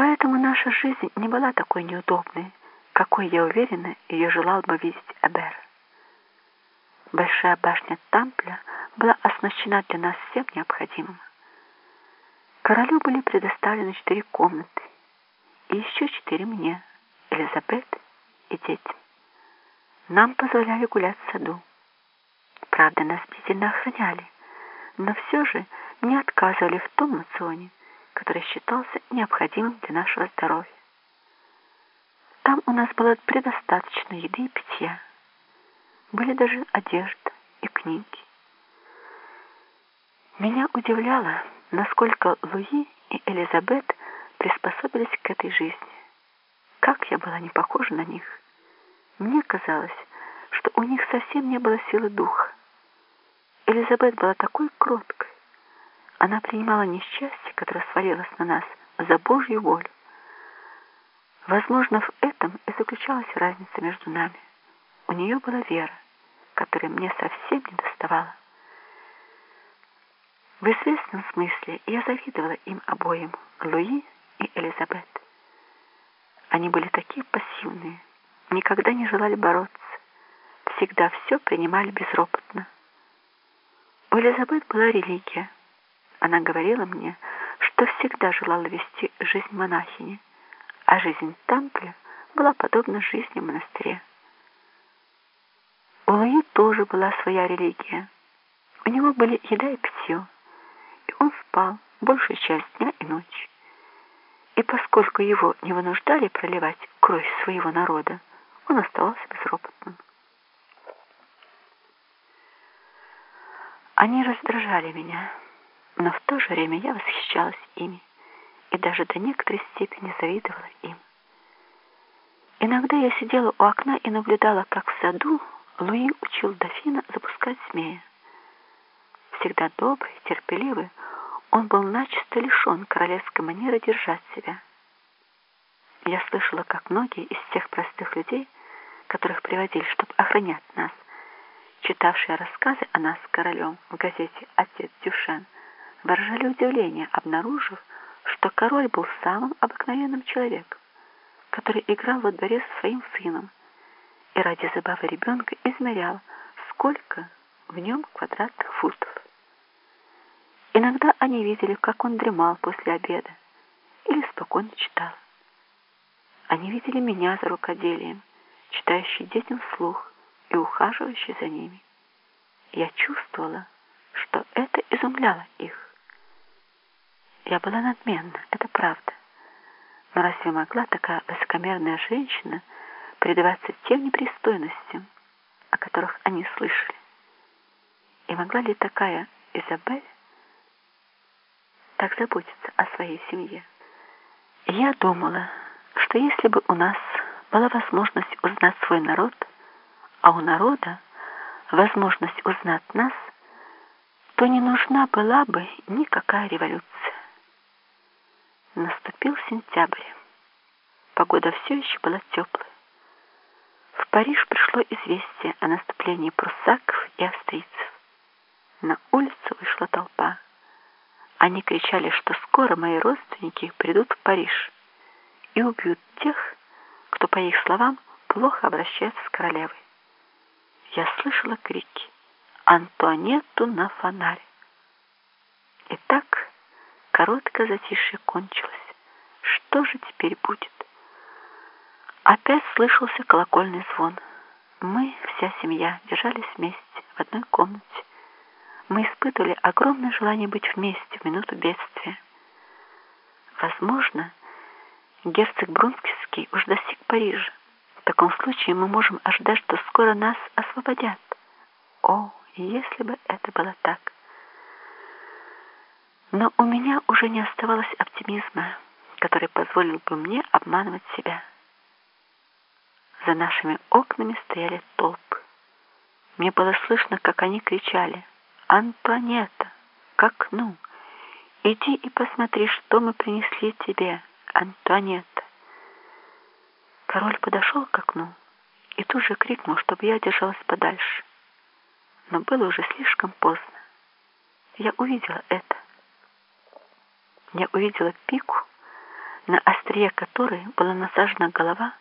Поэтому наша жизнь не была такой неудобной, какой, я уверена, ее желал бы видеть Эбер. Большая башня Тампля была оснащена для нас всем необходимым. Королю были предоставлены четыре комнаты, и еще четыре мне, Элизабет и детям. Нам позволяли гулять в саду. Правда, нас бдительно охраняли, но все же не отказывали в том мационе, который считался необходимым для нашего здоровья. Там у нас было предостаточно еды и питья. Были даже одежда и книги. Меня удивляло, насколько Луи и Элизабет приспособились к этой жизни. Как я была не похожа на них. Мне казалось, что у них совсем не было силы духа. Элизабет была такой кроткой. Она принимала несчастье, которое свалилось на нас, за Божью волю. Возможно, в этом и заключалась разница между нами. У нее была вера, которой мне совсем не доставала. В известном смысле я завидовала им обоим, Луи и Элизабет. Они были такие пассивные, никогда не желали бороться, всегда все принимали безропотно. У Элизабет была религия. Она говорила мне, что всегда желала вести жизнь монахини, а жизнь Тампля была подобна жизни в монастыре. У Луи тоже была своя религия. У него были еда и питье, и он спал большую часть дня и ночи. И поскольку его не вынуждали проливать кровь своего народа, он оставался безропотным. Они раздражали меня, но в то же время я восхищалась ими и даже до некоторой степени завидовала им. Иногда я сидела у окна и наблюдала, как в саду Луи учил дофина запускать змея. Всегда добрый, терпеливый, он был начисто лишен королевской манеры держать себя. Я слышала, как многие из тех простых людей, которых приводили, чтобы охранять нас, читавшие рассказы о нас с королем в газете «Отец Дюшен», выражали удивление, обнаружив, что король был самым обыкновенным человеком, который играл во дворе со своим сыном и ради забавы ребенка измерял, сколько в нем квадратных футов. Иногда они видели, как он дремал после обеда или спокойно читал. Они видели меня за рукоделием, читающий детям вслух и ухаживающий за ними. Я чувствовала, что это изумляло их. Я была надменна, это правда. Но разве могла такая высокомерная женщина предаваться тем непристойностям, о которых они слышали? И могла ли такая Изабель так заботиться о своей семье. Я думала, что если бы у нас была возможность узнать свой народ, а у народа возможность узнать нас, то не нужна была бы никакая революция. Наступил сентябрь. Погода все еще была теплой. В Париж пришло известие о наступлении пруссаков и австрийцев. На улицу вышла толпа. Они кричали, что скоро мои родственники придут в Париж и убьют тех, кто, по их словам, плохо обращается с королевой. Я слышала крики «Антуанетту на фонарь!» И так короткое затишье кончилось. Что же теперь будет? Опять слышался колокольный звон. Мы, вся семья, держались вместе в одной комнате мы испытывали огромное желание быть вместе в минуту бедствия. Возможно, герцог Брунскисский уж достиг Парижа. В таком случае мы можем ожидать, что скоро нас освободят. О, если бы это было так! Но у меня уже не оставалось оптимизма, который позволил бы мне обманывать себя. За нашими окнами стояли толпы. Мне было слышно, как они кричали Антуанетта, к окну. Иди и посмотри, что мы принесли тебе, Антуанетта. Король подошел к окну и тут же крикнул, чтобы я держалась подальше. Но было уже слишком поздно. Я увидела это. Я увидела пику, на острие которой была насажена голова